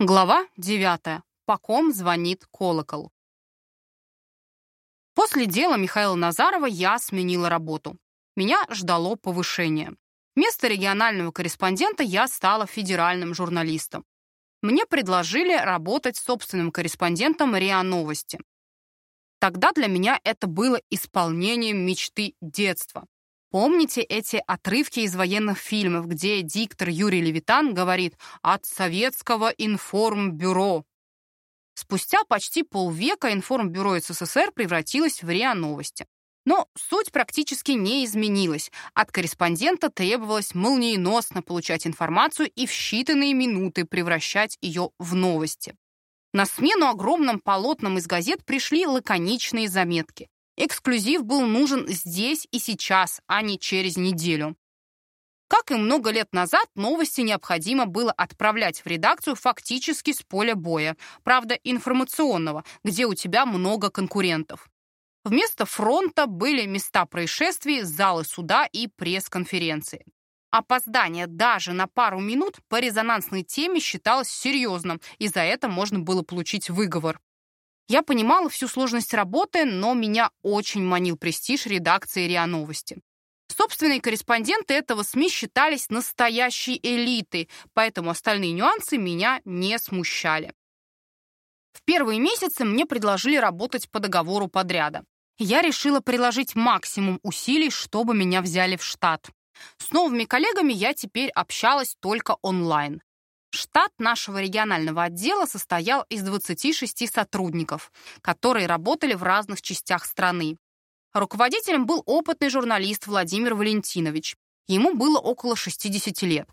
Глава 9. По ком звонит колокол. После дела Михаила Назарова я сменила работу. Меня ждало повышение. Вместо регионального корреспондента я стала федеральным журналистом. Мне предложили работать собственным корреспондентом РИА Новости. Тогда для меня это было исполнением мечты детства. Помните эти отрывки из военных фильмов, где диктор Юрий Левитан говорит «от советского информбюро». Спустя почти полвека информбюро СССР превратилось в РИА Новости. Но суть практически не изменилась. От корреспондента требовалось молниеносно получать информацию и в считанные минуты превращать ее в новости. На смену огромным полотнам из газет пришли лаконичные заметки. Эксклюзив был нужен здесь и сейчас, а не через неделю. Как и много лет назад, новости необходимо было отправлять в редакцию фактически с поля боя, правда, информационного, где у тебя много конкурентов. Вместо фронта были места происшествий, залы суда и пресс-конференции. Опоздание даже на пару минут по резонансной теме считалось серьезным, и за это можно было получить выговор. Я понимала всю сложность работы, но меня очень манил престиж редакции РИА Новости. Собственные корреспонденты этого СМИ считались настоящей элитой, поэтому остальные нюансы меня не смущали. В первые месяцы мне предложили работать по договору подряда. Я решила приложить максимум усилий, чтобы меня взяли в штат. С новыми коллегами я теперь общалась только онлайн. Штат нашего регионального отдела состоял из 26 сотрудников, которые работали в разных частях страны. Руководителем был опытный журналист Владимир Валентинович. Ему было около 60 лет.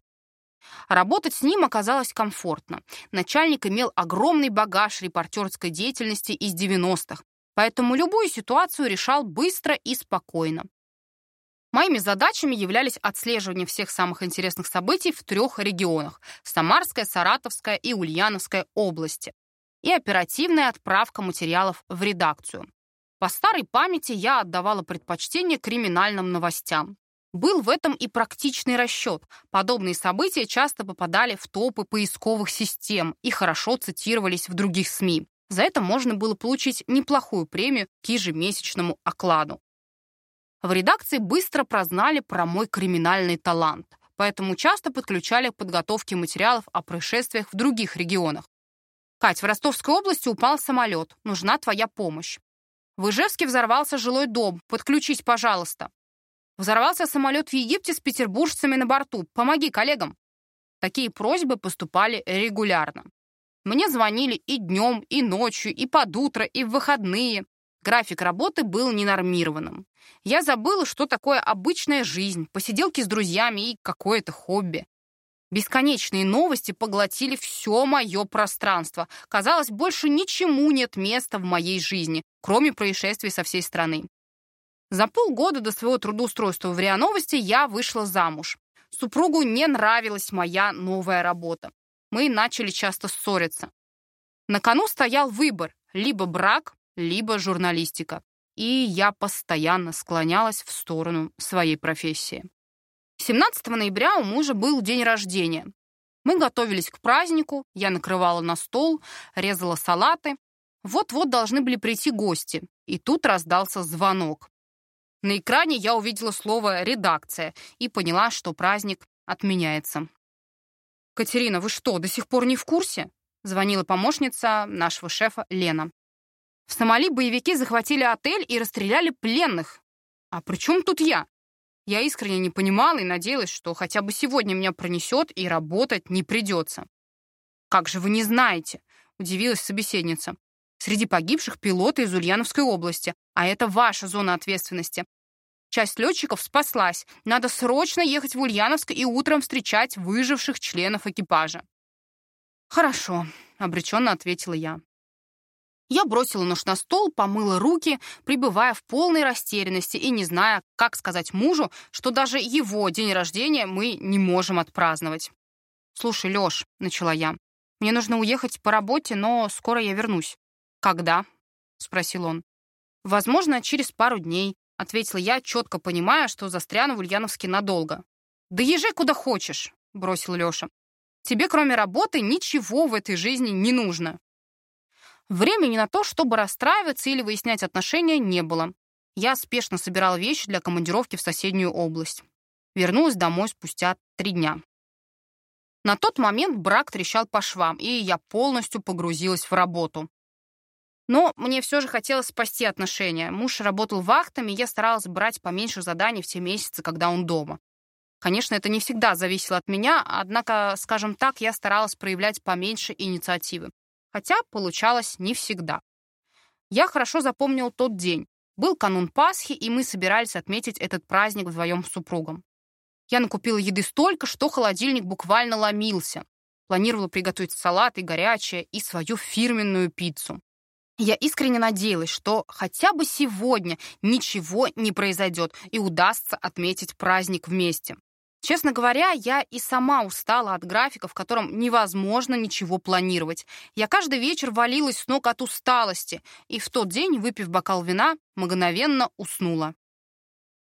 Работать с ним оказалось комфортно. Начальник имел огромный багаж репортерской деятельности из 90-х, поэтому любую ситуацию решал быстро и спокойно. Моими задачами являлись отслеживание всех самых интересных событий в трех регионах – Самарская, Саратовская и Ульяновская области и оперативная отправка материалов в редакцию. По старой памяти я отдавала предпочтение криминальным новостям. Был в этом и практичный расчет. Подобные события часто попадали в топы поисковых систем и хорошо цитировались в других СМИ. За это можно было получить неплохую премию к ежемесячному окладу. В редакции быстро прознали про мой криминальный талант, поэтому часто подключали к подготовке материалов о происшествиях в других регионах. «Кать, в Ростовской области упал самолет. Нужна твоя помощь. В Ижевске взорвался жилой дом. Подключись, пожалуйста. Взорвался самолет в Египте с петербуржцами на борту. Помоги коллегам». Такие просьбы поступали регулярно. Мне звонили и днем, и ночью, и под утро, и в выходные. График работы был ненормированным. Я забыла, что такое обычная жизнь, посиделки с друзьями и какое-то хобби. Бесконечные новости поглотили все мое пространство. Казалось, больше ничему нет места в моей жизни, кроме происшествий со всей страны. За полгода до своего трудоустройства в РИА Новости я вышла замуж. Супругу не нравилась моя новая работа. Мы начали часто ссориться. На кону стоял выбор – либо брак, либо журналистика. И я постоянно склонялась в сторону своей профессии. 17 ноября у мужа был день рождения. Мы готовились к празднику, я накрывала на стол, резала салаты. Вот-вот должны были прийти гости, и тут раздался звонок. На экране я увидела слово «редакция» и поняла, что праздник отменяется. «Катерина, вы что, до сих пор не в курсе?» Звонила помощница нашего шефа Лена. В Сомали боевики захватили отель и расстреляли пленных. А при чем тут я? Я искренне не понимала и надеялась, что хотя бы сегодня меня пронесет и работать не придется. «Как же вы не знаете?» — удивилась собеседница. «Среди погибших пилоты из Ульяновской области, а это ваша зона ответственности. Часть летчиков спаслась. Надо срочно ехать в Ульяновск и утром встречать выживших членов экипажа». «Хорошо», — обреченно ответила я. Я бросила нож на стол, помыла руки, пребывая в полной растерянности и не зная, как сказать мужу, что даже его день рождения мы не можем отпраздновать. «Слушай, Лёш», — начала я, — «мне нужно уехать по работе, но скоро я вернусь». «Когда?» — спросил он. «Возможно, через пару дней», — ответила я, четко понимая, что застряну в Ульяновске надолго. «Да езжай куда хочешь», — бросил Лёша. Тебе, кроме работы, ничего в этой жизни не нужно. Времени на то, чтобы расстраиваться или выяснять отношения, не было. Я спешно собирала вещи для командировки в соседнюю область. Вернулась домой спустя три дня. На тот момент брак трещал по швам, и я полностью погрузилась в работу. Но мне все же хотелось спасти отношения. Муж работал вахтами, и я старалась брать поменьше заданий в те месяцы, когда он дома. Конечно, это не всегда зависело от меня, однако, скажем так, я старалась проявлять поменьше инициативы. Хотя получалось не всегда. Я хорошо запомнил тот день. Был канун Пасхи, и мы собирались отметить этот праздник вдвоем с супругом. Я накупила еды столько, что холодильник буквально ломился. Планировала приготовить салат и горячее, и свою фирменную пиццу. Я искренне надеялась, что хотя бы сегодня ничего не произойдет и удастся отметить праздник вместе. Честно говоря, я и сама устала от графика, в котором невозможно ничего планировать. Я каждый вечер валилась с ног от усталости, и в тот день, выпив бокал вина, мгновенно уснула.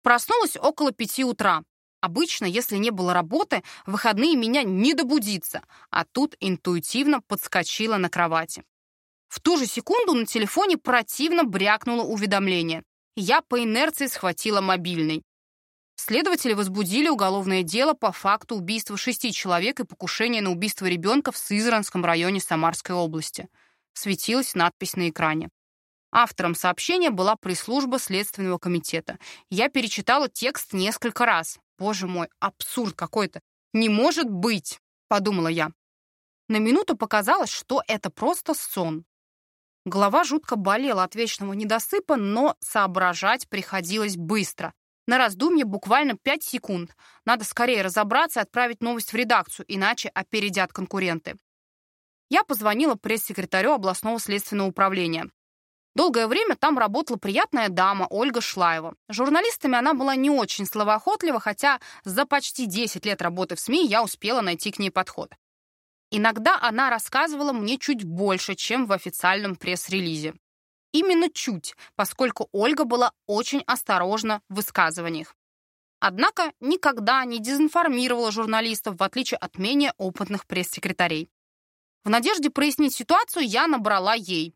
Проснулась около пяти утра. Обычно, если не было работы, в выходные меня не добудиться, а тут интуитивно подскочила на кровати. В ту же секунду на телефоне противно брякнуло уведомление. Я по инерции схватила мобильный. Следователи возбудили уголовное дело по факту убийства шести человек и покушения на убийство ребенка в Сызранском районе Самарской области. Светилась надпись на экране. Автором сообщения была пресс-служба Следственного комитета. Я перечитала текст несколько раз. Боже мой, абсурд какой-то. «Не может быть!» — подумала я. На минуту показалось, что это просто сон. Голова жутко болела от вечного недосыпа, но соображать приходилось быстро. На раздумье буквально 5 секунд. Надо скорее разобраться и отправить новость в редакцию, иначе опередят конкуренты. Я позвонила пресс-секретарю областного следственного управления. Долгое время там работала приятная дама Ольга Шлаева. Журналистами она была не очень словоохотлива, хотя за почти 10 лет работы в СМИ я успела найти к ней подход. Иногда она рассказывала мне чуть больше, чем в официальном пресс-релизе. Именно чуть, поскольку Ольга была очень осторожна в высказываниях. Однако никогда не дезинформировала журналистов, в отличие от менее опытных пресс-секретарей. В надежде прояснить ситуацию я набрала ей.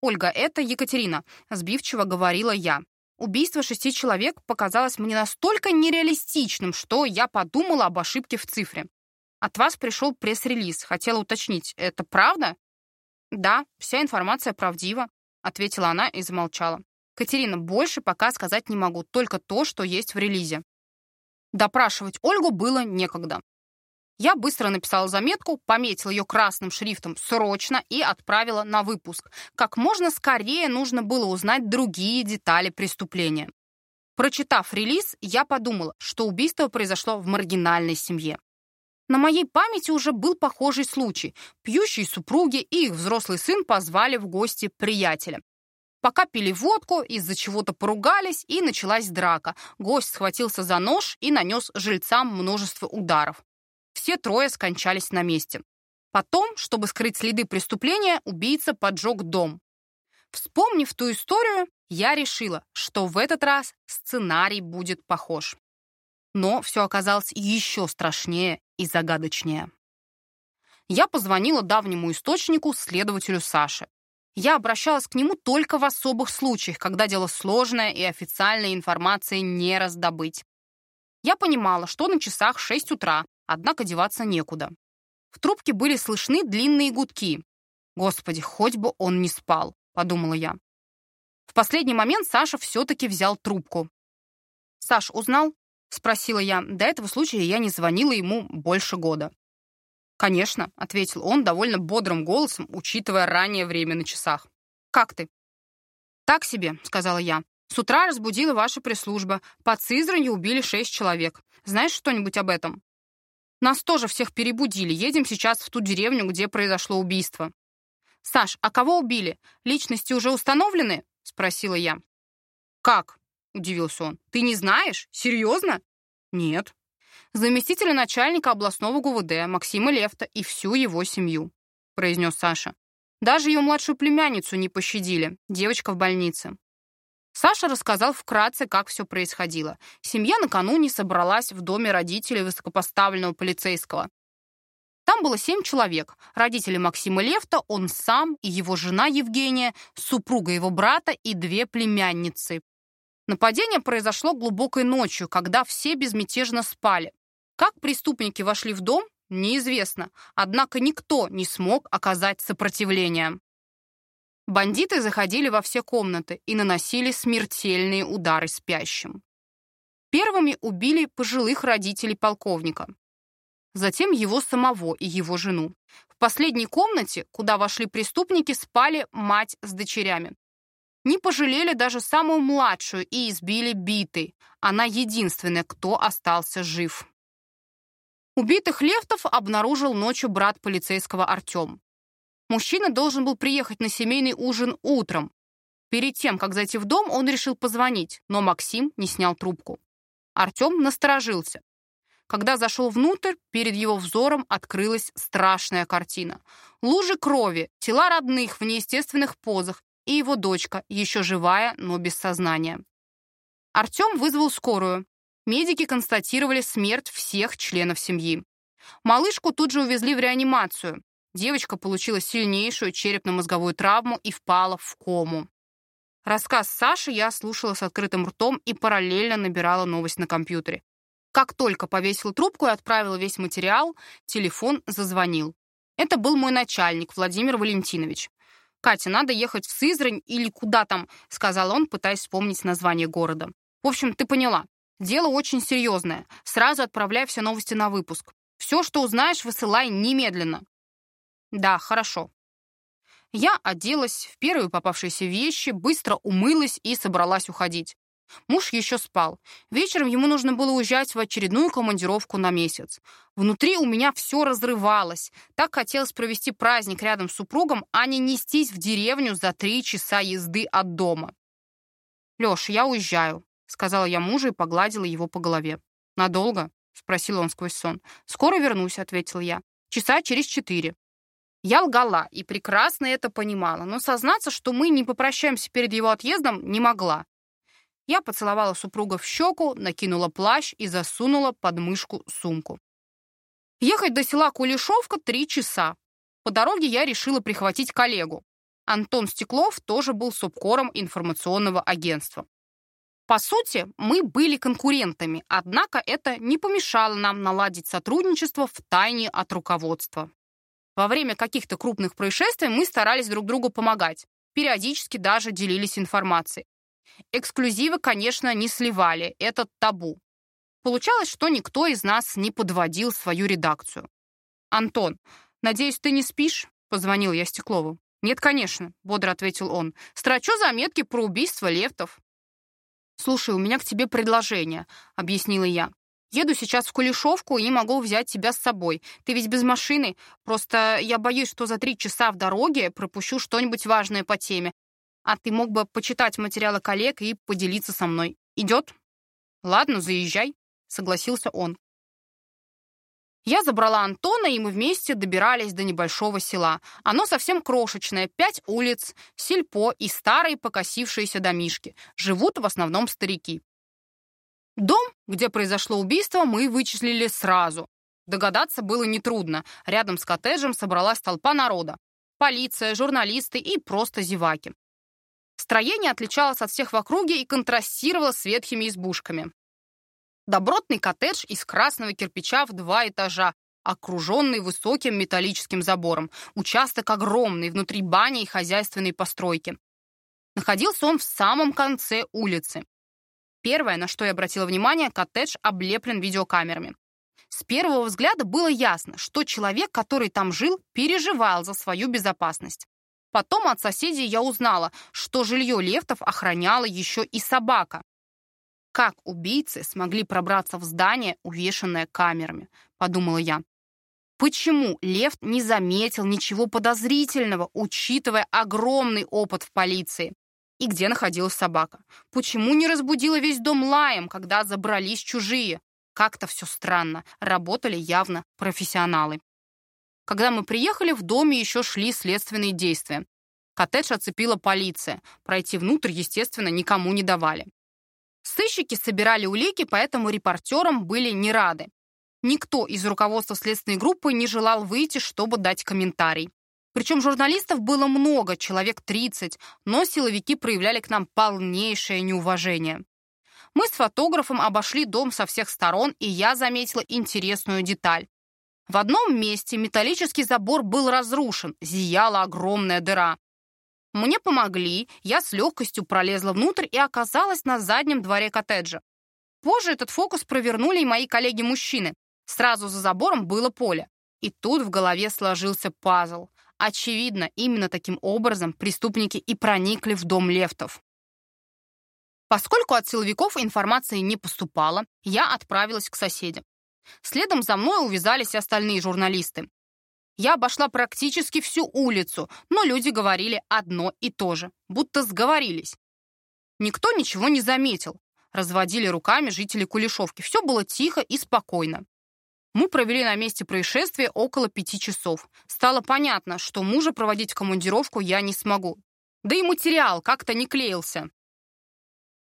«Ольга, это Екатерина», — сбивчиво говорила я. Убийство шести человек показалось мне настолько нереалистичным, что я подумала об ошибке в цифре. От вас пришел пресс-релиз. Хотела уточнить, это правда? Да, вся информация правдива, ответила она и замолчала. Катерина, больше пока сказать не могу, только то, что есть в релизе. Допрашивать Ольгу было некогда. Я быстро написала заметку, пометила ее красным шрифтом «Срочно» и отправила на выпуск. Как можно скорее нужно было узнать другие детали преступления. Прочитав релиз, я подумала, что убийство произошло в маргинальной семье. На моей памяти уже был похожий случай. Пьющие супруги и их взрослый сын позвали в гости приятеля. Пока пили водку, из-за чего-то поругались, и началась драка. Гость схватился за нож и нанес жильцам множество ударов. Все трое скончались на месте. Потом, чтобы скрыть следы преступления, убийца поджег дом. Вспомнив ту историю, я решила, что в этот раз сценарий будет похож. Но все оказалось еще страшнее и загадочнее. Я позвонила давнему источнику, следователю Саше. Я обращалась к нему только в особых случаях, когда дело сложное и официальной информации не раздобыть. Я понимала, что на часах 6 утра, однако деваться некуда. В трубке были слышны длинные гудки. «Господи, хоть бы он не спал», — подумала я. В последний момент Саша все-таки взял трубку. «Саш, узнал?» — спросила я. До этого случая я не звонила ему больше года. «Конечно», — ответил он довольно бодрым голосом, учитывая раннее время на часах. «Как ты?» «Так себе», — сказала я. «С утра разбудила ваша пресс-служба. Под Сызранью убили шесть человек. Знаешь что-нибудь об этом?» «Нас тоже всех перебудили. Едем сейчас в ту деревню, где произошло убийство». «Саш, а кого убили? Личности уже установлены?» — спросила я. «Как?» — удивился он. «Ты не знаешь? Серьезно?» «Нет». «Заместителя начальника областного ГУВД Максима Лефта и всю его семью», — произнес Саша. «Даже ее младшую племянницу не пощадили. Девочка в больнице». Саша рассказал вкратце, как все происходило. Семья накануне собралась в доме родителей высокопоставленного полицейского. Там было семь человек. Родители Максима Лефта, он сам и его жена Евгения, супруга его брата и две племянницы. Нападение произошло глубокой ночью, когда все безмятежно спали. Как преступники вошли в дом, неизвестно, однако никто не смог оказать сопротивление. Бандиты заходили во все комнаты и наносили смертельные удары спящим. Первыми убили пожилых родителей полковника затем его самого и его жену. В последней комнате, куда вошли преступники, спали мать с дочерями. Не пожалели даже самую младшую и избили битой. Она единственная, кто остался жив. Убитых лефтов обнаружил ночью брат полицейского Артем. Мужчина должен был приехать на семейный ужин утром. Перед тем, как зайти в дом, он решил позвонить, но Максим не снял трубку. Артем насторожился. Когда зашел внутрь, перед его взором открылась страшная картина. Лужи крови, тела родных в неестественных позах и его дочка, еще живая, но без сознания. Артем вызвал скорую. Медики констатировали смерть всех членов семьи. Малышку тут же увезли в реанимацию. Девочка получила сильнейшую черепно-мозговую травму и впала в кому. Рассказ Саши я слушала с открытым ртом и параллельно набирала новость на компьютере. Как только повесил трубку и отправил весь материал, телефон зазвонил. Это был мой начальник, Владимир Валентинович. «Катя, надо ехать в Сызрань или куда там», — сказал он, пытаясь вспомнить название города. «В общем, ты поняла. Дело очень серьезное. Сразу отправляй все новости на выпуск. Все, что узнаешь, высылай немедленно». «Да, хорошо». Я оделась в первые попавшиеся вещи, быстро умылась и собралась уходить. Муж еще спал. Вечером ему нужно было уезжать в очередную командировку на месяц. Внутри у меня все разрывалось. Так хотелось провести праздник рядом с супругом, а не нестись в деревню за три часа езды от дома. «Леша, я уезжаю», — сказала я мужу и погладила его по голове. «Надолго?» — спросил он сквозь сон. «Скоро вернусь», — ответил я. «Часа через четыре». Я лгала и прекрасно это понимала, но сознаться, что мы не попрощаемся перед его отъездом, не могла. Я поцеловала супруга в щеку, накинула плащ и засунула под мышку сумку. Ехать до села Кулешовка три часа. По дороге я решила прихватить коллегу. Антон Стеклов тоже был субкором информационного агентства. По сути, мы были конкурентами, однако это не помешало нам наладить сотрудничество в тайне от руководства. Во время каких-то крупных происшествий мы старались друг другу помогать, периодически даже делились информацией. Эксклюзивы, конечно, не сливали, это табу. Получалось, что никто из нас не подводил свою редакцию. «Антон, надеюсь, ты не спишь?» — позвонил я Стеклову. «Нет, конечно», — бодро ответил он. «Строчу заметки про убийство лефтов». «Слушай, у меня к тебе предложение», — объяснила я. «Еду сейчас в Кулешовку и могу взять тебя с собой. Ты ведь без машины. Просто я боюсь, что за три часа в дороге пропущу что-нибудь важное по теме, а ты мог бы почитать материалы коллег и поделиться со мной. Идет? Ладно, заезжай, согласился он. Я забрала Антона, и мы вместе добирались до небольшого села. Оно совсем крошечное, пять улиц, сельпо и старые покосившиеся домишки. Живут в основном старики. Дом, где произошло убийство, мы вычислили сразу. Догадаться было нетрудно. Рядом с коттеджем собралась толпа народа. Полиция, журналисты и просто зеваки. Строение отличалось от всех в округе и контрастировало с ветхими избушками. Добротный коттедж из красного кирпича в два этажа, окруженный высоким металлическим забором. Участок огромный, внутри бани и хозяйственной постройки. Находился он в самом конце улицы. Первое, на что я обратила внимание, коттедж облеплен видеокамерами. С первого взгляда было ясно, что человек, который там жил, переживал за свою безопасность. Потом от соседей я узнала, что жилье лефтов охраняла еще и собака. Как убийцы смогли пробраться в здание, увешанное камерами, подумала я. Почему Лефт не заметил ничего подозрительного, учитывая огромный опыт в полиции? И где находилась собака? Почему не разбудила весь дом лаем, когда забрались чужие? Как-то все странно. Работали явно профессионалы. Когда мы приехали, в доме еще шли следственные действия. Коттедж оцепила полиция. Пройти внутрь, естественно, никому не давали. Сыщики собирали улики, поэтому репортерам были не рады. Никто из руководства следственной группы не желал выйти, чтобы дать комментарий. Причем журналистов было много, человек 30, но силовики проявляли к нам полнейшее неуважение. Мы с фотографом обошли дом со всех сторон, и я заметила интересную деталь. В одном месте металлический забор был разрушен, зияла огромная дыра. Мне помогли, я с легкостью пролезла внутрь и оказалась на заднем дворе коттеджа. Позже этот фокус провернули и мои коллеги-мужчины. Сразу за забором было поле. И тут в голове сложился пазл. Очевидно, именно таким образом преступники и проникли в дом лефтов. Поскольку от силовиков информации не поступало, я отправилась к соседям. Следом за мной увязались остальные журналисты. Я обошла практически всю улицу, но люди говорили одно и то же, будто сговорились. Никто ничего не заметил. Разводили руками жители Кулешовки. Все было тихо и спокойно. Мы провели на месте происшествия около пяти часов. Стало понятно, что мужа проводить командировку я не смогу. Да и материал как-то не клеился.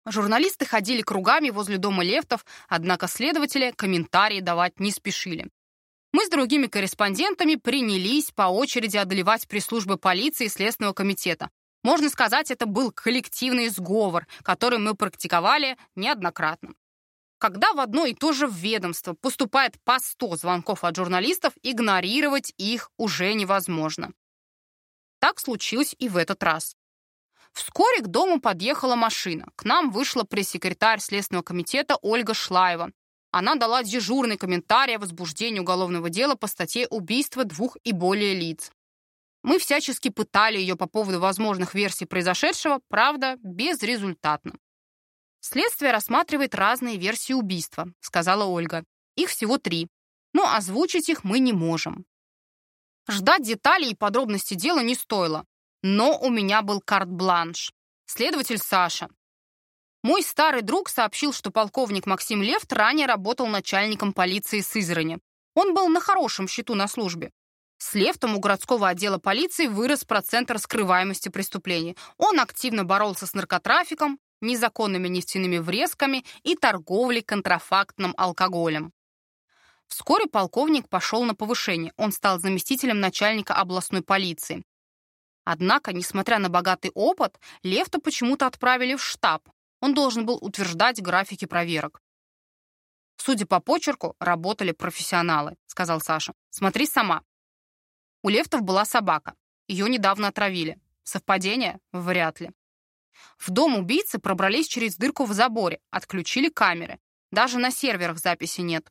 Журналисты ходили кругами возле дома Лефтов, однако следователи комментарии давать не спешили. Мы с другими корреспондентами принялись по очереди одолевать пресс-службы полиции и Следственного комитета. Можно сказать, это был коллективный сговор, который мы практиковали неоднократно. Когда в одно и то же ведомство поступает по 100 звонков от журналистов, игнорировать их уже невозможно. Так случилось и в этот раз. Вскоре к дому подъехала машина. К нам вышла пресс-секретарь Следственного комитета Ольга Шлаева. Она дала дежурный комментарий о возбуждении уголовного дела по статье «Убийство двух и более лиц». Мы всячески пытали ее по поводу возможных версий произошедшего, правда, безрезультатно. «Следствие рассматривает разные версии убийства», — сказала Ольга. «Их всего три. Но озвучить их мы не можем». Ждать деталей и подробностей дела не стоило. Но у меня был карт-бланш. Следователь Саша. Мой старый друг сообщил, что полковник Максим Лефт ранее работал начальником полиции Сызрани. Он был на хорошем счету на службе. С Лефтом у городского отдела полиции вырос процент раскрываемости преступлений. Он активно боролся с наркотрафиком, незаконными нефтяными врезками и торговлей контрафактным алкоголем. Вскоре полковник пошел на повышение. Он стал заместителем начальника областной полиции. Однако, несмотря на богатый опыт, Лефта почему-то отправили в штаб. Он должен был утверждать графики проверок. «Судя по почерку, работали профессионалы», — сказал Саша. «Смотри сама». У Лефтов была собака. Ее недавно отравили. Совпадение? Вряд ли. В дом убийцы пробрались через дырку в заборе, отключили камеры. Даже на серверах записи нет.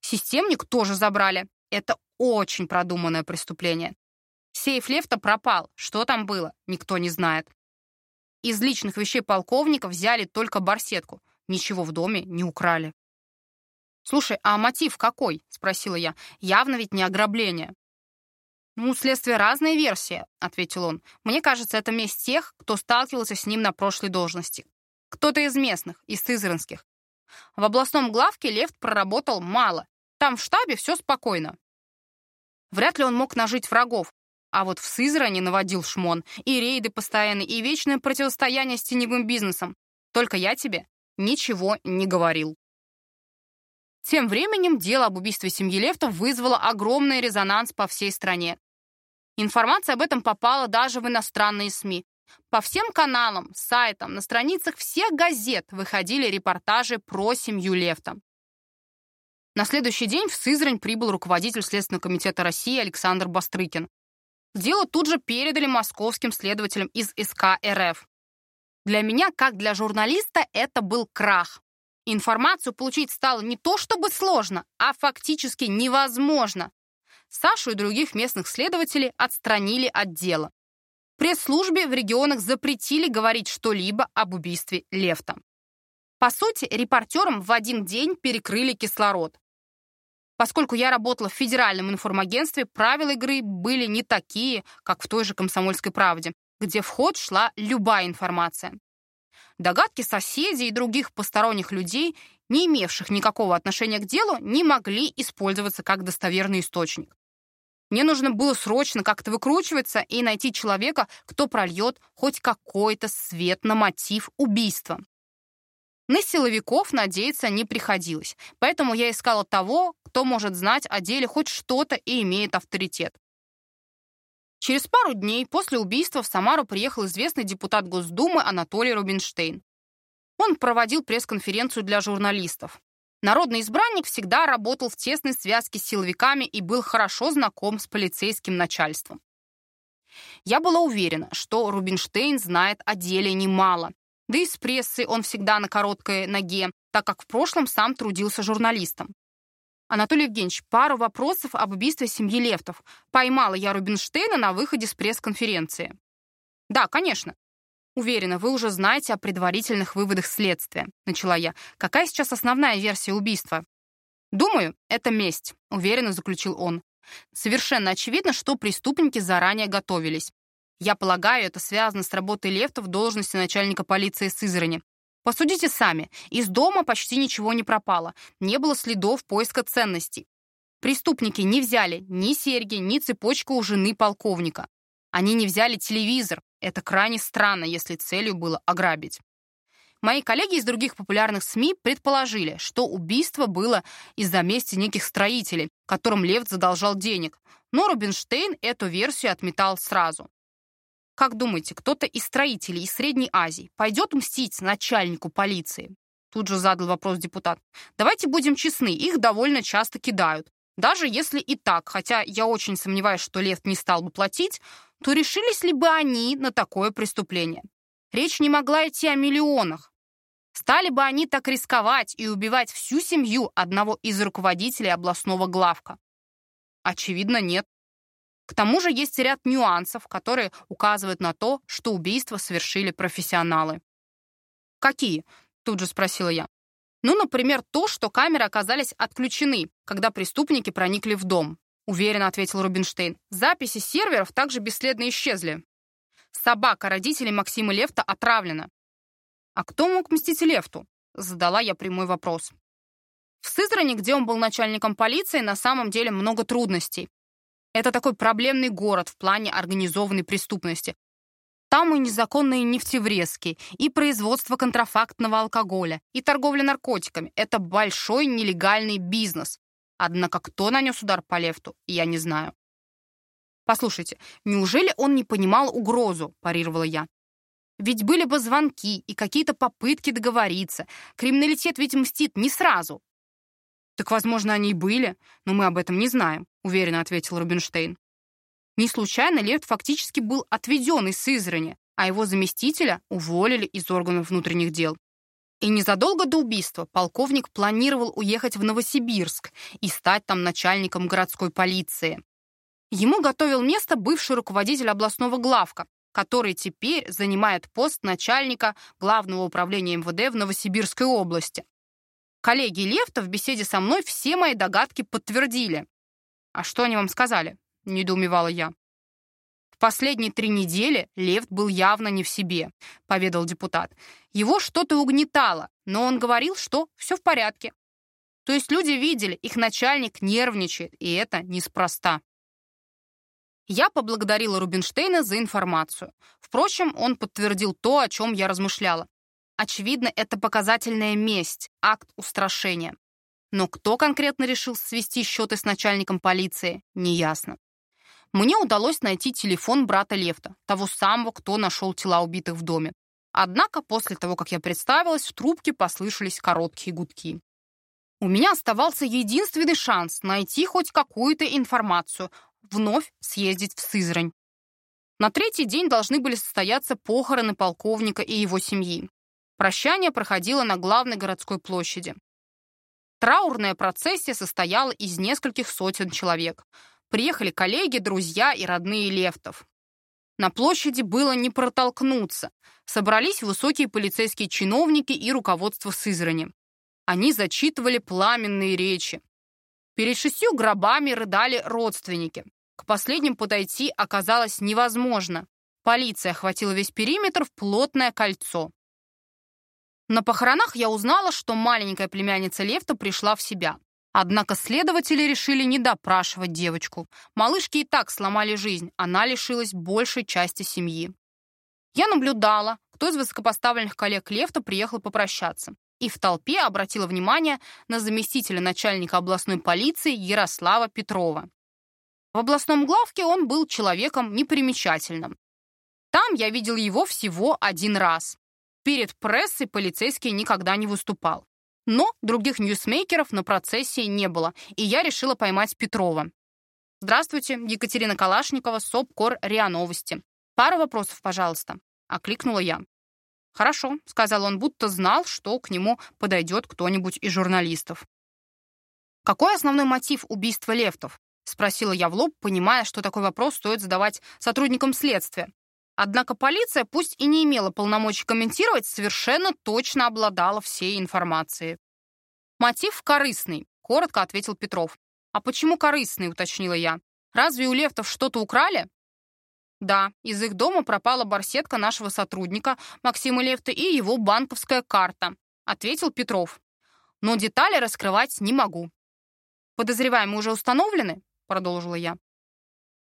Системник тоже забрали. Это очень продуманное преступление. Сейф Лефта пропал. Что там было, никто не знает. Из личных вещей полковника взяли только барсетку. Ничего в доме не украли. «Слушай, а мотив какой?» — спросила я. «Явно ведь не ограбление». «Ну, у следствия разные версии», — ответил он. «Мне кажется, это месть тех, кто сталкивался с ним на прошлой должности. Кто-то из местных, из сызранских. В областном главке Лефт проработал мало. Там в штабе все спокойно. Вряд ли он мог нажить врагов, а вот в Сызрани наводил шмон. И рейды постоянные, и вечное противостояние с теневым бизнесом. Только я тебе ничего не говорил. Тем временем дело об убийстве семьи Лефтов вызвало огромный резонанс по всей стране. Информация об этом попала даже в иностранные СМИ. По всем каналам, сайтам, на страницах всех газет выходили репортажи про семью Лефта. На следующий день в Сызрань прибыл руководитель Следственного комитета России Александр Бастрыкин. Дело тут же передали московским следователям из СК РФ. Для меня, как для журналиста, это был крах. Информацию получить стало не то чтобы сложно, а фактически невозможно. Сашу и других местных следователей отстранили от дела. Пресс-службе в регионах запретили говорить что-либо об убийстве Лефта. По сути, репортерам в один день перекрыли кислород. Поскольку я работала в федеральном информагентстве, правила игры были не такие, как в той же «Комсомольской правде», где в ход шла любая информация. Догадки соседей и других посторонних людей, не имевших никакого отношения к делу, не могли использоваться как достоверный источник. Мне нужно было срочно как-то выкручиваться и найти человека, кто прольет хоть какой-то свет на мотив убийства. На силовиков надеяться не приходилось, поэтому я искала того, кто может знать о деле хоть что-то и имеет авторитет. Через пару дней после убийства в Самару приехал известный депутат Госдумы Анатолий Рубинштейн. Он проводил пресс-конференцию для журналистов. Народный избранник всегда работал в тесной связке с силовиками и был хорошо знаком с полицейским начальством. Я была уверена, что Рубинштейн знает о деле немало. Да и с прессой он всегда на короткой ноге, так как в прошлом сам трудился журналистом. Анатолий Евгеньевич, пару вопросов об убийстве семьи Лефтов. Поймала я Рубинштейна на выходе с пресс-конференции. Да, конечно. Уверена, вы уже знаете о предварительных выводах следствия, начала я. Какая сейчас основная версия убийства? Думаю, это месть, уверенно заключил он. Совершенно очевидно, что преступники заранее готовились. Я полагаю, это связано с работой Лефта в должности начальника полиции Сызрани. Посудите сами. Из дома почти ничего не пропало. Не было следов поиска ценностей. Преступники не взяли ни серьги, ни цепочку у жены полковника. Они не взяли телевизор. Это крайне странно, если целью было ограбить. Мои коллеги из других популярных СМИ предположили, что убийство было из-за мести неких строителей, которым Лев задолжал денег. Но Рубинштейн эту версию отметал сразу. Как думаете, кто-то из строителей из Средней Азии пойдет мстить начальнику полиции? Тут же задал вопрос депутат. Давайте будем честны, их довольно часто кидают. Даже если и так, хотя я очень сомневаюсь, что Лев не стал бы платить, то решились ли бы они на такое преступление? Речь не могла идти о миллионах. Стали бы они так рисковать и убивать всю семью одного из руководителей областного главка? Очевидно, нет. К тому же есть ряд нюансов, которые указывают на то, что убийство совершили профессионалы. «Какие?» — тут же спросила я. «Ну, например, то, что камеры оказались отключены, когда преступники проникли в дом», — уверенно ответил Рубинштейн. «Записи серверов также бесследно исчезли. Собака родителей Максима Лефта отравлена. «А кто мог мстить Лефту?» — задала я прямой вопрос. В Сызрани, где он был начальником полиции, на самом деле много трудностей. Это такой проблемный город в плане организованной преступности. Там и незаконные нефтеврезки, и производство контрафактного алкоголя, и торговля наркотиками. Это большой нелегальный бизнес. Однако кто нанес удар по Лефту, я не знаю. «Послушайте, неужели он не понимал угрозу?» – парировала я. Ведь были бы звонки и какие-то попытки договориться. Криминалитет ведь мстит не сразу. «Так, возможно, они и были, но мы об этом не знаем», — уверенно ответил Рубинштейн. Не случайно Лев фактически был отведен из Сызрани, а его заместителя уволили из органов внутренних дел. И незадолго до убийства полковник планировал уехать в Новосибирск и стать там начальником городской полиции. Ему готовил место бывший руководитель областного главка, который теперь занимает пост начальника Главного управления МВД в Новосибирской области. Коллеги Лефта в беседе со мной все мои догадки подтвердили. «А что они вам сказали?» — недоумевала я. «В последние три недели Лефт был явно не в себе», — поведал депутат. «Его что-то угнетало, но он говорил, что все в порядке. То есть люди видели, их начальник нервничает, и это неспроста. Я поблагодарила Рубинштейна за информацию. Впрочем, он подтвердил то, о чем я размышляла. Очевидно, это показательная месть, акт устрашения. Но кто конкретно решил свести счеты с начальником полиции, неясно. Мне удалось найти телефон брата Лефта, того самого, кто нашел тела убитых в доме. Однако после того, как я представилась, в трубке послышались короткие гудки. У меня оставался единственный шанс найти хоть какую-то информацию вновь съездить в Сызрань. На третий день должны были состояться похороны полковника и его семьи. Прощание проходило на главной городской площади. Траурная процессия состояла из нескольких сотен человек. Приехали коллеги, друзья и родные Лефтов. На площади было не протолкнуться. Собрались высокие полицейские чиновники и руководство Сызрани. Они зачитывали пламенные речи. Перед шестью гробами рыдали родственники. К последним подойти оказалось невозможно. Полиция охватила весь периметр в плотное кольцо. На похоронах я узнала, что маленькая племянница Лефта пришла в себя. Однако следователи решили не допрашивать девочку. Малышки и так сломали жизнь, она лишилась большей части семьи. Я наблюдала, кто из высокопоставленных коллег Лефта приехал попрощаться. и в толпе обратила внимание на заместителя начальника областной полиции Ярослава Петрова. В областном главке он был человеком непримечательным. Там я видел его всего один раз. Перед прессой полицейский никогда не выступал. Но других ньюсмейкеров на процессе не было, и я решила поймать Петрова. «Здравствуйте, Екатерина Калашникова, СОПКОР РИА Новости. Пару вопросов, пожалуйста», — окликнула я. «Хорошо», — сказал он, будто знал, что к нему подойдет кто-нибудь из журналистов. «Какой основной мотив убийства Лефтов?» — спросила я в лоб, понимая, что такой вопрос стоит задавать сотрудникам следствия. Однако полиция, пусть и не имела полномочий комментировать, совершенно точно обладала всей информацией. «Мотив корыстный», — коротко ответил Петров. «А почему корыстный?» — уточнила я. «Разве у Лефтов что-то украли?» Да, из их дома пропала барсетка нашего сотрудника Максима Лефта и его банковская карта, ответил Петров. Но детали раскрывать не могу. Подозреваемые уже установлены? Продолжила я.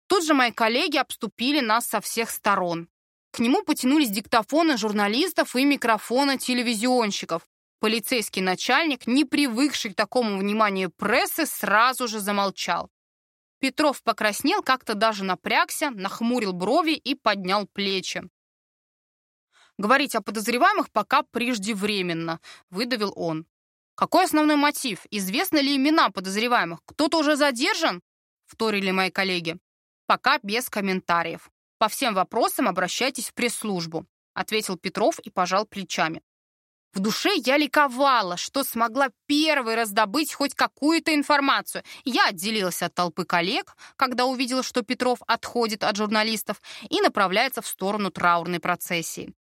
Тут же мои коллеги обступили нас со всех сторон. К нему потянулись диктофоны журналистов и микрофоны телевизионщиков. Полицейский начальник, не привыкший к такому вниманию прессы, сразу же замолчал. Петров покраснел, как-то даже напрягся, нахмурил брови и поднял плечи. «Говорить о подозреваемых пока преждевременно», — выдавил он. «Какой основной мотив? Известны ли имена подозреваемых? Кто-то уже задержан?» — вторили мои коллеги. «Пока без комментариев. По всем вопросам обращайтесь в пресс-службу», — ответил Петров и пожал плечами. В душе я ликовала, что смогла первой раздобыть хоть какую-то информацию. Я отделилась от толпы коллег, когда увидела, что Петров отходит от журналистов и направляется в сторону траурной процессии.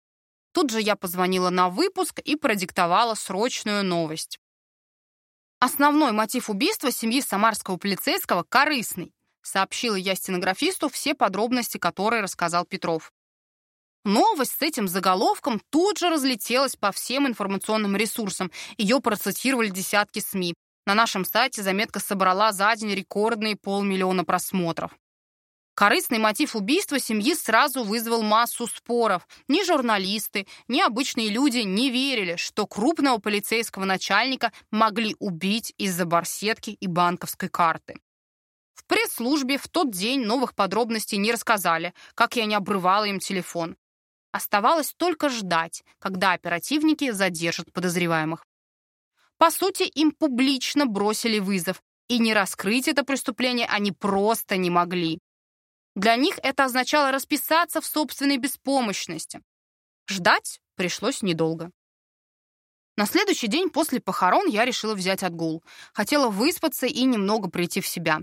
Тут же я позвонила на выпуск и продиктовала срочную новость. Основной мотив убийства семьи самарского полицейского корыстный, сообщила я стенографисту все подробности, которые рассказал Петров. Новость с этим заголовком тут же разлетелась по всем информационным ресурсам. Ее процитировали десятки СМИ. На нашем сайте заметка собрала за день рекордные полмиллиона просмотров. Корыстный мотив убийства семьи сразу вызвал массу споров. Ни журналисты, ни обычные люди не верили, что крупного полицейского начальника могли убить из-за барсетки и банковской карты. В пресс-службе в тот день новых подробностей не рассказали, как я не обрывала им телефон. Оставалось только ждать, когда оперативники задержат подозреваемых. По сути, им публично бросили вызов, и не раскрыть это преступление они просто не могли. Для них это означало расписаться в собственной беспомощности. Ждать пришлось недолго. На следующий день после похорон я решила взять отгул. Хотела выспаться и немного прийти в себя.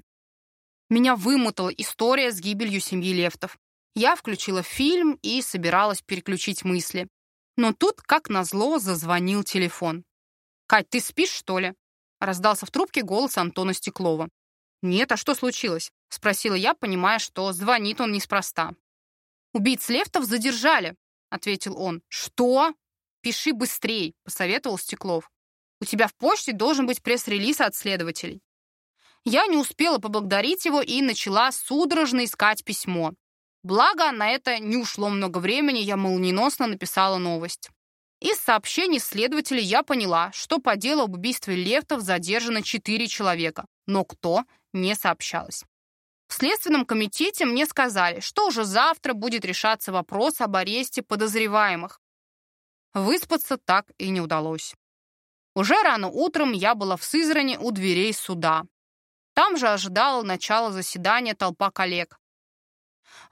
Меня вымотала история с гибелью семьи Лефтов. Я включила фильм и собиралась переключить мысли. Но тут, как назло, зазвонил телефон. «Кать, ты спишь, что ли?» Раздался в трубке голос Антона Стеклова. «Нет, а что случилось?» Спросила я, понимая, что звонит он неспроста. «Убийц Лефтов задержали», — ответил он. «Что?» «Пиши быстрей», — посоветовал Стеклов. «У тебя в почте должен быть пресс-релиз от следователей». Я не успела поблагодарить его и начала судорожно искать письмо. Благо, на это не ушло много времени, я молниеносно написала новость. Из сообщений следователей я поняла, что по делу об убийстве Левтов задержано четыре человека, но кто — не сообщалось. В Следственном комитете мне сказали, что уже завтра будет решаться вопрос об аресте подозреваемых. Выспаться так и не удалось. Уже рано утром я была в Сызрани у дверей суда. Там же ожидала начала заседания толпа коллег.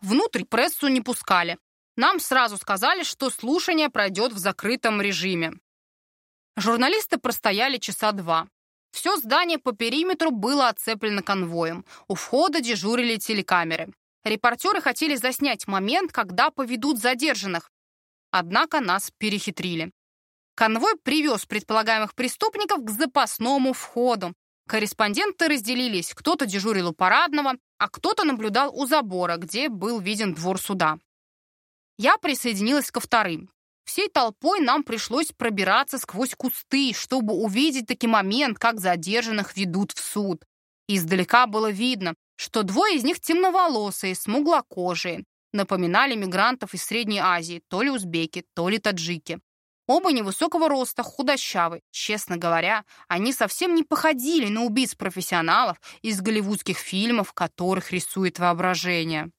Внутрь прессу не пускали. Нам сразу сказали, что слушание пройдет в закрытом режиме. Журналисты простояли часа два. Все здание по периметру было оцеплено конвоем. У входа дежурили телекамеры. Репортеры хотели заснять момент, когда поведут задержанных. Однако нас перехитрили. Конвой привез предполагаемых преступников к запасному входу. Корреспонденты разделились. Кто-то дежурил у парадного, а кто-то наблюдал у забора, где был виден двор суда. Я присоединилась ко вторым. Всей толпой нам пришлось пробираться сквозь кусты, чтобы увидеть таки момент, как задержанных ведут в суд. Издалека было видно, что двое из них темноволосые, смуглокожие, напоминали мигрантов из Средней Азии, то ли узбеки, то ли таджики. Оба невысокого роста, худощавы. Честно говоря, они совсем не походили на убийц-профессионалов из голливудских фильмов, которых рисует воображение.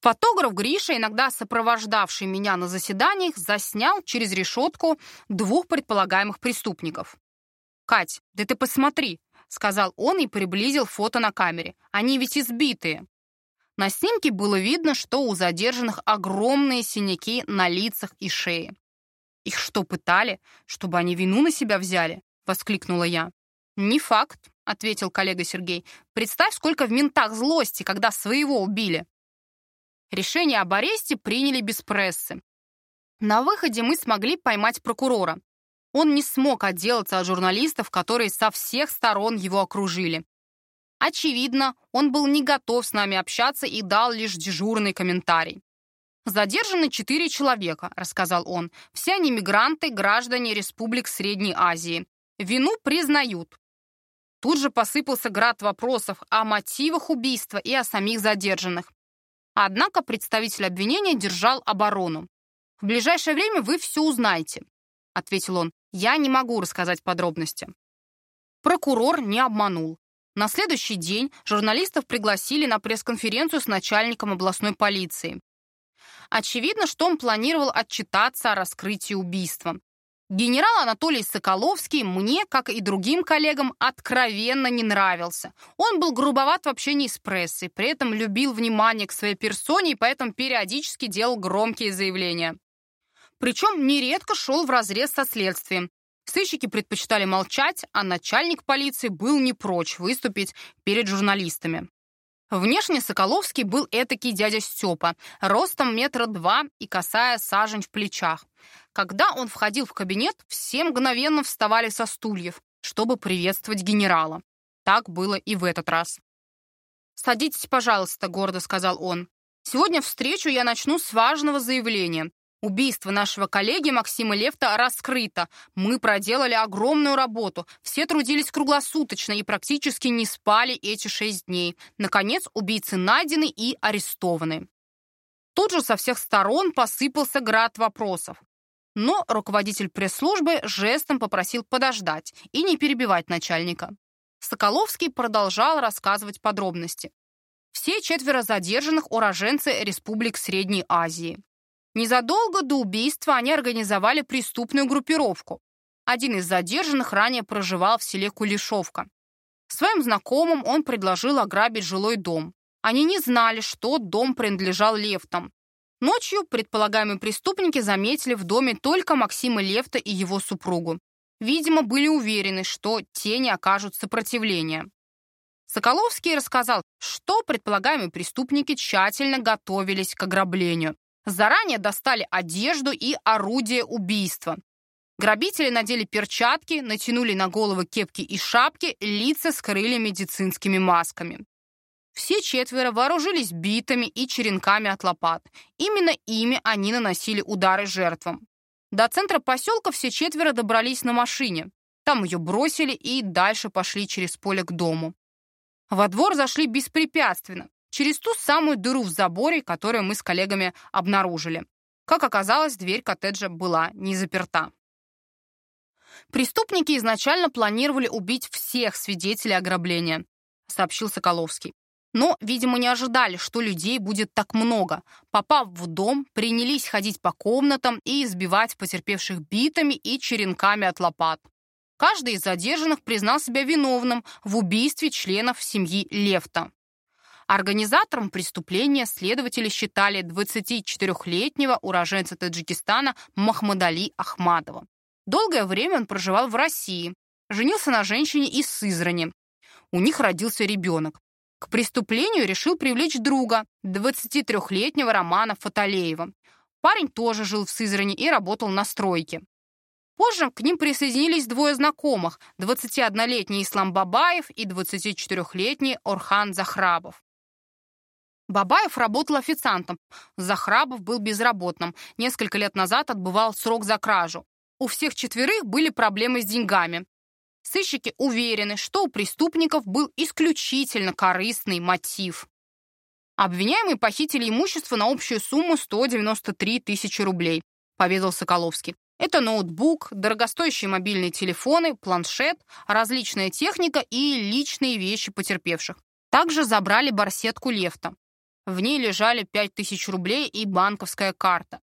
Фотограф Гриша, иногда сопровождавший меня на заседаниях, заснял через решетку двух предполагаемых преступников. «Кать, да ты посмотри», — сказал он и приблизил фото на камере. «Они ведь избитые». На снимке было видно, что у задержанных огромные синяки на лицах и шее. «Их что, пытали, чтобы они вину на себя взяли?» — воскликнула я. «Не факт», — ответил коллега Сергей. «Представь, сколько в ментах злости, когда своего убили». Решение об аресте приняли без прессы. На выходе мы смогли поймать прокурора. Он не смог отделаться от журналистов, которые со всех сторон его окружили. Очевидно, он был не готов с нами общаться и дал лишь дежурный комментарий. «Задержаны четыре человека», — рассказал он. «Все они мигранты, граждане республик Средней Азии. Вину признают». Тут же посыпался град вопросов о мотивах убийства и о самих задержанных. Однако представитель обвинения держал оборону. «В ближайшее время вы все узнаете», — ответил он. «Я не могу рассказать подробности». Прокурор не обманул. На следующий день журналистов пригласили на пресс-конференцию с начальником областной полиции. Очевидно, что он планировал отчитаться о раскрытии убийства. Генерал Анатолий Соколовский мне, как и другим коллегам, откровенно не нравился. Он был грубоват в общении с прессой, при этом любил внимание к своей персоне и поэтому периодически делал громкие заявления. Причем нередко шел вразрез со следствием. Сыщики предпочитали молчать, а начальник полиции был не прочь выступить перед журналистами. Внешне Соколовский был этакий дядя Степа, ростом метра два и косая сажень в плечах. Когда он входил в кабинет, все мгновенно вставали со стульев, чтобы приветствовать генерала. Так было и в этот раз. «Садитесь, пожалуйста», — гордо сказал он. «Сегодня встречу я начну с важного заявления. Убийство нашего коллеги Максима Лефта раскрыто. Мы проделали огромную работу. Все трудились круглосуточно и практически не спали эти шесть дней. Наконец, убийцы найдены и арестованы. Тут же со всех сторон посыпался град вопросов. Но руководитель пресс-службы жестом попросил подождать и не перебивать начальника. Соколовский продолжал рассказывать подробности. Все четверо задержанных уроженцы республик Средней Азии. Незадолго до убийства они организовали преступную группировку. Один из задержанных ранее проживал в селе Кулешовка. Своим знакомым он предложил ограбить жилой дом. Они не знали, что дом принадлежал Лефтам. Ночью предполагаемые преступники заметили в доме только Максима Лефта и его супругу. Видимо, были уверены, что те не окажут сопротивления. Соколовский рассказал, что предполагаемые преступники тщательно готовились к ограблению. Заранее достали одежду и орудие убийства. Грабители надели перчатки, натянули на головы кепки и шапки, лица скрыли медицинскими масками. Все четверо вооружились битами и черенками от лопат. Именно ими они наносили удары жертвам. До центра поселка все четверо добрались на машине. Там ее бросили и дальше пошли через поле к дому. Во двор зашли беспрепятственно через ту самую дыру в заборе, которую мы с коллегами обнаружили. Как оказалось, дверь коттеджа была не заперта. Преступники изначально планировали убить всех свидетелей ограбления, сообщил Соколовский. Но, видимо, не ожидали, что людей будет так много. Попав в дом, принялись ходить по комнатам и избивать потерпевших битами и черенками от лопат. Каждый из задержанных признал себя виновным в убийстве членов семьи Лефта. Организатором преступления следователи считали 24-летнего уроженца Таджикистана Махмадали Ахмадова. Долгое время он проживал в России, женился на женщине из Сызрани. У них родился ребенок. К преступлению решил привлечь друга, 23-летнего Романа Фаталеева. Парень тоже жил в Сызрани и работал на стройке. Позже к ним присоединились двое знакомых, 21-летний Ислам Бабаев и 24-летний Орхан Захрабов. Бабаев работал официантом, Захрабов был безработным, несколько лет назад отбывал срок за кражу. У всех четверых были проблемы с деньгами. Сыщики уверены, что у преступников был исключительно корыстный мотив. Обвиняемые похитили имущество на общую сумму 193 тысячи рублей. поведал Соколовский. Это ноутбук, дорогостоящие мобильные телефоны, планшет, различная техника и личные вещи потерпевших. Также забрали барсетку Лефта. В ней лежали 5000 рублей и банковская карта.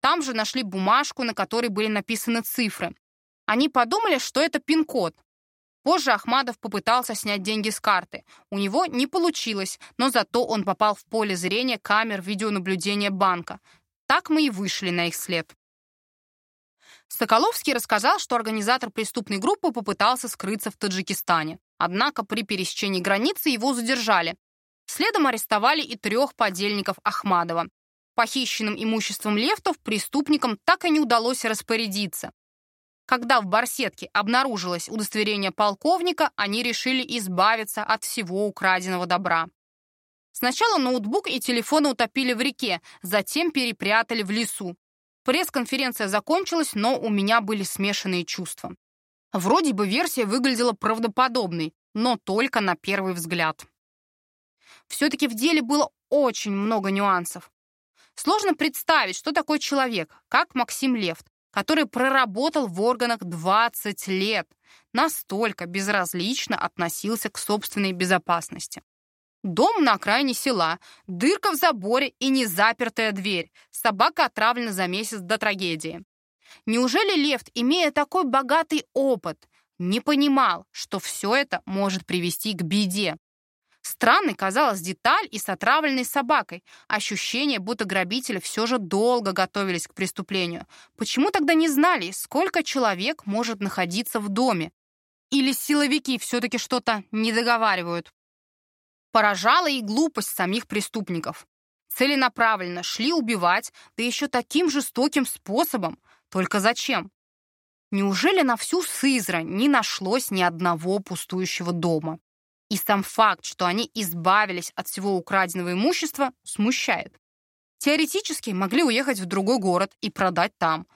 Там же нашли бумажку, на которой были написаны цифры. Они подумали, что это пин-код. Позже Ахмадов попытался снять деньги с карты. У него не получилось, но зато он попал в поле зрения камер видеонаблюдения банка. Так мы и вышли на их след. Соколовский рассказал, что организатор преступной группы попытался скрыться в Таджикистане. Однако при пересечении границы его задержали. Следом арестовали и трех подельников Ахмадова. Похищенным имуществом лефтов преступникам так и не удалось распорядиться. Когда в барсетке обнаружилось удостоверение полковника, они решили избавиться от всего украденного добра. Сначала ноутбук и телефоны утопили в реке, затем перепрятали в лесу. Пресс-конференция закончилась, но у меня были смешанные чувства. Вроде бы версия выглядела правдоподобной, но только на первый взгляд. Все-таки в деле было очень много нюансов. Сложно представить, что такой человек, как Максим Лефт, который проработал в органах 20 лет, настолько безразлично относился к собственной безопасности. Дом на окраине села, дырка в заборе и незапертая дверь. Собака отравлена за месяц до трагедии. Неужели Лефт, имея такой богатый опыт, не понимал, что все это может привести к беде? Странной казалась деталь и с отравленной собакой. Ощущение, будто грабители все же долго готовились к преступлению. Почему тогда не знали, сколько человек может находиться в доме? Или силовики все-таки что-то не договаривают? Поражала и глупость самих преступников. Целенаправленно шли убивать, да еще таким жестоким способом. Только зачем? Неужели на всю Сызрань не нашлось ни одного пустующего дома? И сам факт, что они избавились от всего украденного имущества, смущает. Теоретически могли уехать в другой город и продать там.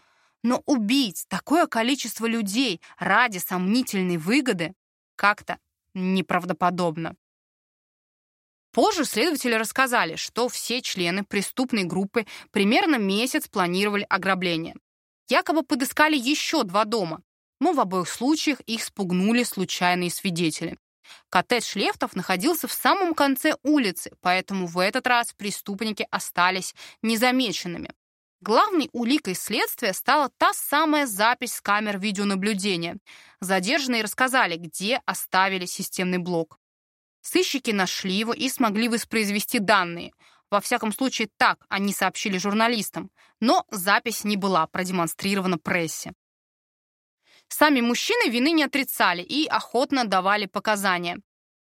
Но убить такое количество людей ради сомнительной выгоды как-то неправдоподобно. Позже следователи рассказали, что все члены преступной группы примерно месяц планировали ограбление. Якобы подыскали еще два дома, но в обоих случаях их спугнули случайные свидетели. Коттедж Лефтов находился в самом конце улицы, поэтому в этот раз преступники остались незамеченными. Главной уликой следствия стала та самая запись с камер видеонаблюдения. Задержанные рассказали, где оставили системный блок. Сыщики нашли его и смогли воспроизвести данные. Во всяком случае, так они сообщили журналистам, но запись не была продемонстрирована прессе. Сами мужчины вины не отрицали и охотно давали показания.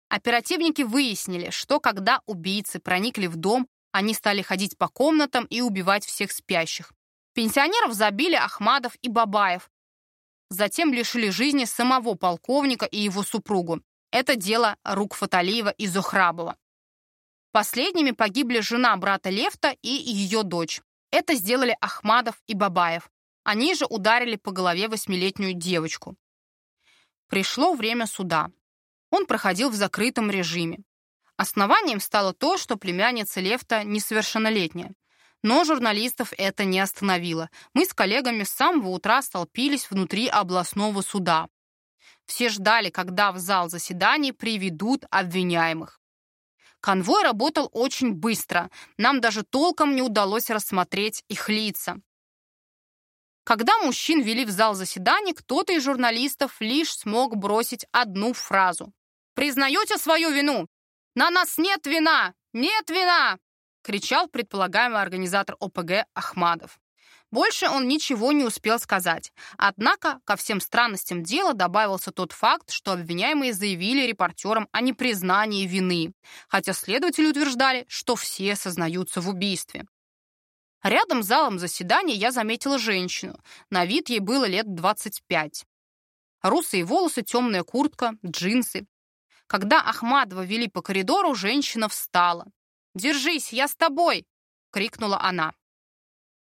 Оперативники выяснили, что когда убийцы проникли в дом, они стали ходить по комнатам и убивать всех спящих. Пенсионеров забили Ахмадов и Бабаев. Затем лишили жизни самого полковника и его супругу. Это дело рук Фаталиева и Зухрабова. Последними погибли жена брата Лефта и ее дочь. Это сделали Ахмадов и Бабаев. Они же ударили по голове восьмилетнюю девочку. Пришло время суда. Он проходил в закрытом режиме. Основанием стало то, что племянница Лефта несовершеннолетняя. Но журналистов это не остановило. Мы с коллегами с самого утра столпились внутри областного суда. Все ждали, когда в зал заседаний приведут обвиняемых. Конвой работал очень быстро. Нам даже толком не удалось рассмотреть их лица. Когда мужчин вели в зал заседаний, кто-то из журналистов лишь смог бросить одну фразу. «Признаете свою вину? На нас нет вина! Нет вина!» кричал предполагаемый организатор ОПГ Ахмадов. Больше он ничего не успел сказать. Однако ко всем странностям дела добавился тот факт, что обвиняемые заявили репортерам о непризнании вины, хотя следователи утверждали, что все сознаются в убийстве. Рядом с залом заседания я заметила женщину. На вид ей было лет 25. Русые волосы, темная куртка, джинсы. Когда Ахмадова вели по коридору, женщина встала. «Держись, я с тобой!» — крикнула она.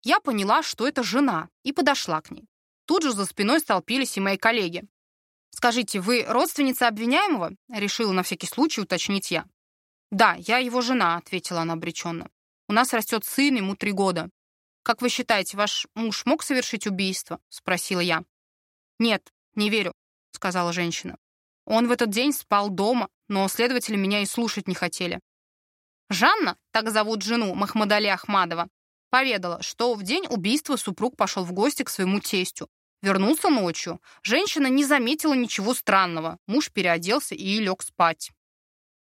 Я поняла, что это жена, и подошла к ней. Тут же за спиной столпились и мои коллеги. «Скажите, вы родственница обвиняемого?» — решила на всякий случай уточнить я. «Да, я его жена», — ответила она обреченно. «У нас растет сын, ему три года». «Как вы считаете, ваш муж мог совершить убийство?» — спросила я. «Нет, не верю», — сказала женщина. «Он в этот день спал дома, но следователи меня и слушать не хотели». Жанна, так зовут жену Махмадали Ахмадова, поведала, что в день убийства супруг пошел в гости к своему тестю. Вернулся ночью. Женщина не заметила ничего странного. Муж переоделся и лег спать.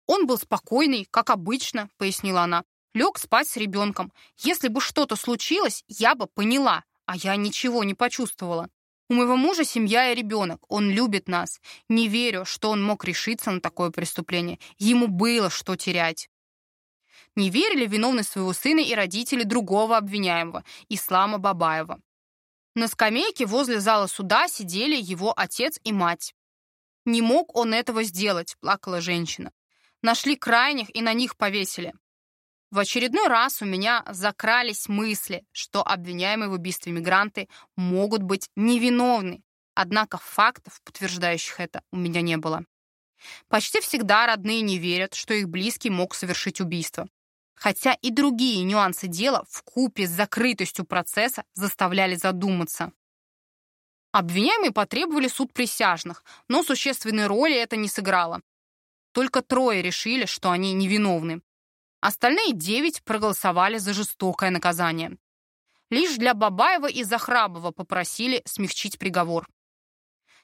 «Он был спокойный, как обычно», — пояснила она. «Лег спать с ребенком. Если бы что-то случилось, я бы поняла, а я ничего не почувствовала. У моего мужа семья и ребенок. Он любит нас. Не верю, что он мог решиться на такое преступление. Ему было что терять». Не верили виновность своего сына и родители другого обвиняемого, Ислама Бабаева. На скамейке возле зала суда сидели его отец и мать. «Не мог он этого сделать», — плакала женщина. Нашли крайних и на них повесили. В очередной раз у меня закрались мысли, что обвиняемые в убийстве мигранты могут быть невиновны. Однако фактов, подтверждающих это, у меня не было. Почти всегда родные не верят, что их близкий мог совершить убийство. Хотя и другие нюансы дела в купе с закрытостью процесса заставляли задуматься. Обвиняемые потребовали суд присяжных, но существенной роли это не сыграло. Только трое решили, что они невиновны. Остальные девять проголосовали за жестокое наказание. Лишь для Бабаева и Захрабова попросили смягчить приговор.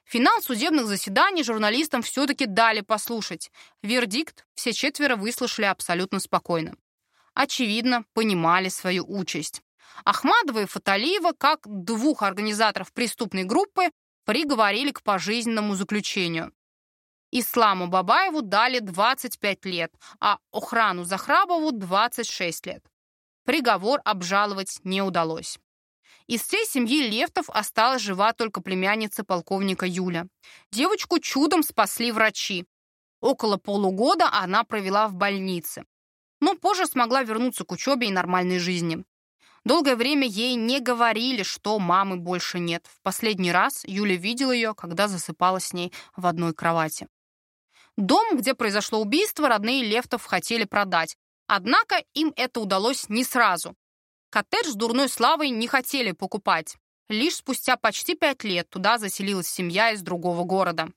Финал судебных заседаний журналистам все-таки дали послушать. Вердикт все четверо выслушали абсолютно спокойно. Очевидно, понимали свою участь. Ахмадова и Фаталиева, как двух организаторов преступной группы, приговорили к пожизненному заключению. Исламу Бабаеву дали 25 лет, а Охрану Захрабову 26 лет. Приговор обжаловать не удалось. Из всей семьи Лефтов осталась жива только племянница полковника Юля. Девочку чудом спасли врачи. Около полугода она провела в больнице. Но позже смогла вернуться к учебе и нормальной жизни. Долгое время ей не говорили, что мамы больше нет. В последний раз Юля видела ее, когда засыпала с ней в одной кровати. Дом, где произошло убийство, родные Лефтов хотели продать. Однако им это удалось не сразу. Коттедж с дурной славой не хотели покупать. Лишь спустя почти пять лет туда заселилась семья из другого города.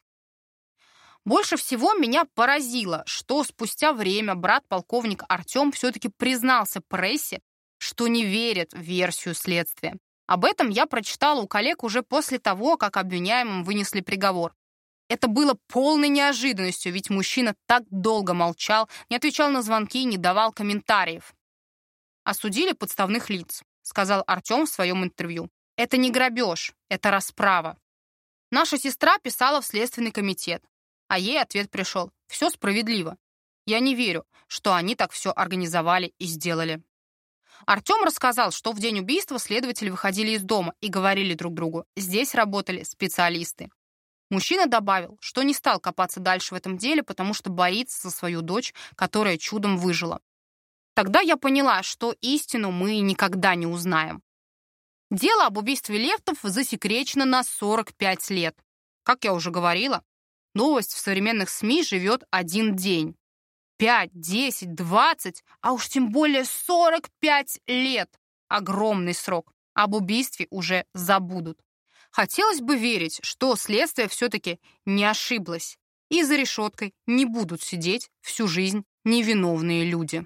Больше всего меня поразило, что спустя время брат-полковник Артем все-таки признался прессе, что не верит в версию следствия. Об этом я прочитала у коллег уже после того, как обвиняемым вынесли приговор. Это было полной неожиданностью, ведь мужчина так долго молчал, не отвечал на звонки и не давал комментариев. «Осудили подставных лиц», — сказал Артем в своем интервью. «Это не грабеж, это расправа». Наша сестра писала в Следственный комитет, а ей ответ пришел «Все справедливо». Я не верю, что они так все организовали и сделали. Артем рассказал, что в день убийства следователи выходили из дома и говорили друг другу «Здесь работали специалисты». Мужчина добавил, что не стал копаться дальше в этом деле, потому что боится за свою дочь, которая чудом выжила. Тогда я поняла, что истину мы никогда не узнаем. Дело об убийстве Левтов засекречено на 45 лет. Как я уже говорила, новость в современных СМИ живет один день. 5, 10, 20, а уж тем более 45 лет. Огромный срок. Об убийстве уже забудут. Хотелось бы верить, что следствие все-таки не ошиблось, и за решеткой не будут сидеть всю жизнь невиновные люди.